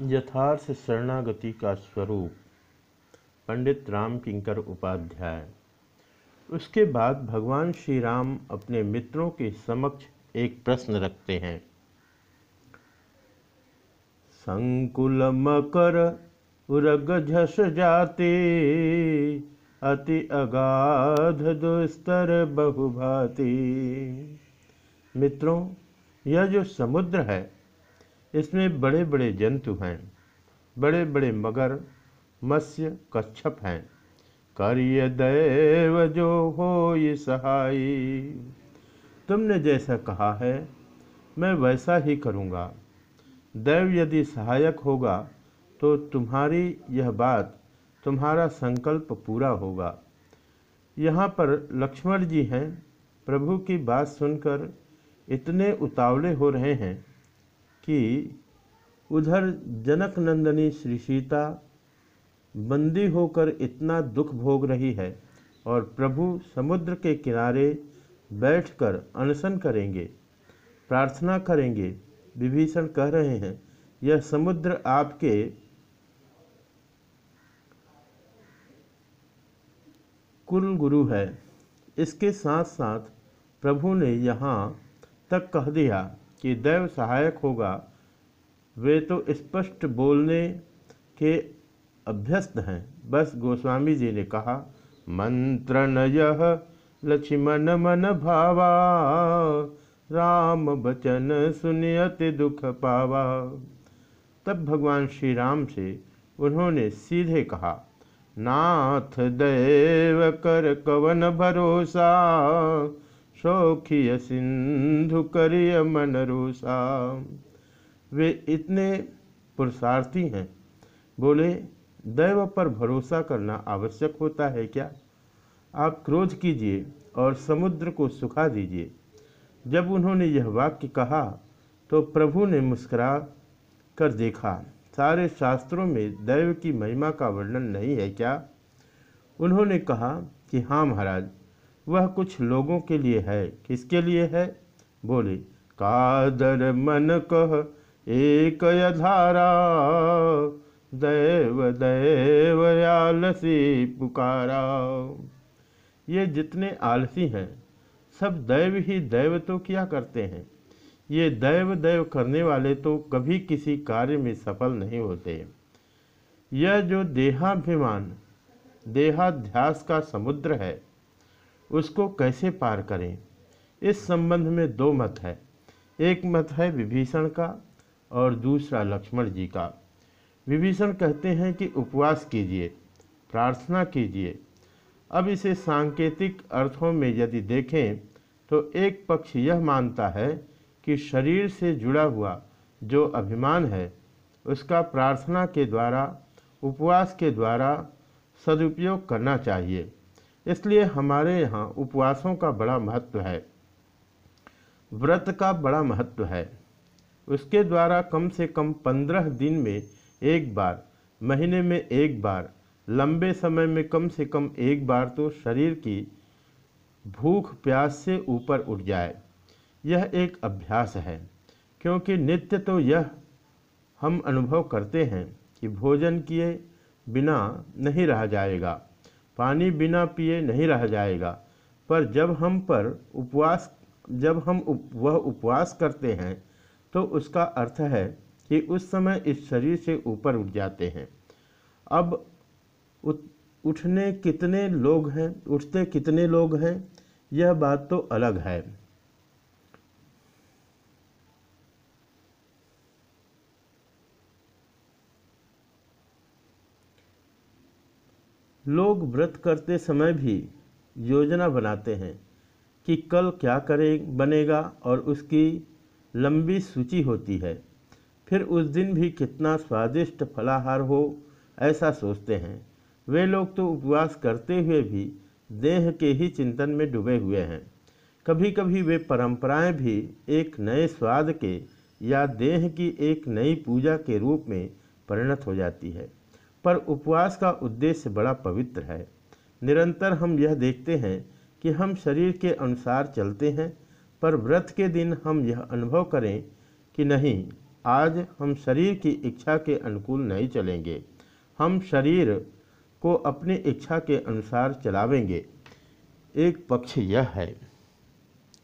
यथार्थ शरणागति का स्वरूप, पंडित राम किंकर उपाध्याय। उसके बाद भगवान श्री राम अपने मित्रों के समक्ष एक प्रश्न रखते हैं। संकुल मकर उरग झस जाते, अति अगाध दुस्तर बहुभाति। मित्रों, यह जो समुद्र है इसमें बड़े बड़े जंतु हैं बड़े बड़े मगर मत्स्य कच्छप हैं। कार्य दैव जो हो ये सहाय। तुमने जैसा कहा है, मैं वैसा ही करूँगा। दैव यदि सहायक होगा तो तुम्हारी यह बात, तुम्हारा संकल्प पूरा होगा। यहाँ पर लक्ष्मण जी हैं, प्रभु की बात सुनकर इतने उतावले हो रहे हैं। कि उधर जनक नंदनी श्री सीता बंदी होकर इतना दुख भोग रही है और प्रभु समुद्र के किनारे बैठकर अनशन करेंगे, प्रार्थना करेंगे, विभीषण कह रहे हैं, यह समुद्र आपके कुल गुरु है। इसके साथ साथ प्रभु ने यहाँ तक कह दिया कि दैव सहायक होगा, वे तो स्पष्ट बोलने के अभ्यस्त हैं। बस गोस्वामी जी ने कहा, मंत्र न यह लक्ष्मण मन भावा, राम बचन सुनियत दुख पावा। तब भगवान श्री राम से उन्होंने सीधे कहा, नाथ देव कर कवन भरोसा सौखिय सिंधु करिय मन रूसा। वे इतने पुरुषार्थी हैं। बोले, दैव पर भरोसा करना आवश्यक होता है क्या? आप क्रोध कीजिए और समुद्र को सुखा दीजिए जब उन्होंने यह वाक्य कहा तो प्रभु ने मुस्करा कर देखा, सारे शास्त्रों में दैव की महिमा का वर्णन नहीं है क्या? उन्होंने कहा कि हाँ महाराज वह कुछ लोगों के लिए है। किसके लिए है? बोले, कादर मन कह एक धारा दैव दैव आलसी पुकारा। ये जितने आलसी हैं, सब दैव ही दैव तो क्या करते हैं? ये दैव दैव करने वाले तो कभी किसी कार्य में सफल नहीं होते। यह जो देहाभिमान, देहाध्यास का समुद्र है उसको कैसे पार करें? इस संबंध में दो मत है। एक मत है विभीषण का और दूसरा लक्ष्मण जी का। विभीषण कहते हैं कि उपवास कीजिए, प्रार्थना कीजिए। अब इसे सांकेतिक अर्थों में यदि देखें तो एक पक्ष यह मानता है कि शरीर से जुड़ा हुआ जो अभिमान है, उसका प्रार्थना के द्वारा, उपवास के द्वारा सदुपयोग करना चाहिए। इसलिए हमारे यहाँ उपवासों का बड़ा महत्व है। व्रत का बड़ा महत्व है। उसके द्वारा कम से कम पंद्रह दिन में एक बार, महीने में एक बार, लंबे समय में कम से कम एक बार तो शरीर की भूख प्यास से ऊपर उठ जाए। यह एक अभ्यास है, क्योंकि नित्य तो यह हम अनुभव करते हैं कि भोजन किए बिना नहीं रह जाएगा। पानी बिना पिए नहीं रह जाएगा। पर जब हम पर उपवास जब हम उप, वह उपवास करते हैं तो उसका अर्थ है कि उस समय इस शरीर से ऊपर उठ जाते हैं। अब उत, उठने कितने लोग हैं उठते कितने लोग हैं यह बात तो अलग है। लोग व्रत करते समय भी योजना बनाते हैं कि कल क्या करें, बनेगा और उसकी लंबी सूची होती है। फिर उस दिन भी कितना स्वादिष्ट फलाहार हो, ऐसा सोचते हैं। वे लोग तो उपवास करते हुए भी देह के ही चिंतन में डूबे हुए हैं। कभी कभी वे परंपराएँ भी एक नए स्वाद के या देह की एक नई पूजा के रूप में परिणत हो जाती है। पर उपवास का उद्देश्य बड़ा पवित्र है। निरंतर हम यह देखते हैं कि हम शरीर के अनुसार चलते हैं, पर व्रत के दिन हम यह अनुभव करें कि नहीं, आज हम शरीर की इच्छा के अनुकूल नहीं चलेंगे। हम शरीर को अपनी इच्छा के अनुसार चलावेंगे। एक पक्ष यह है।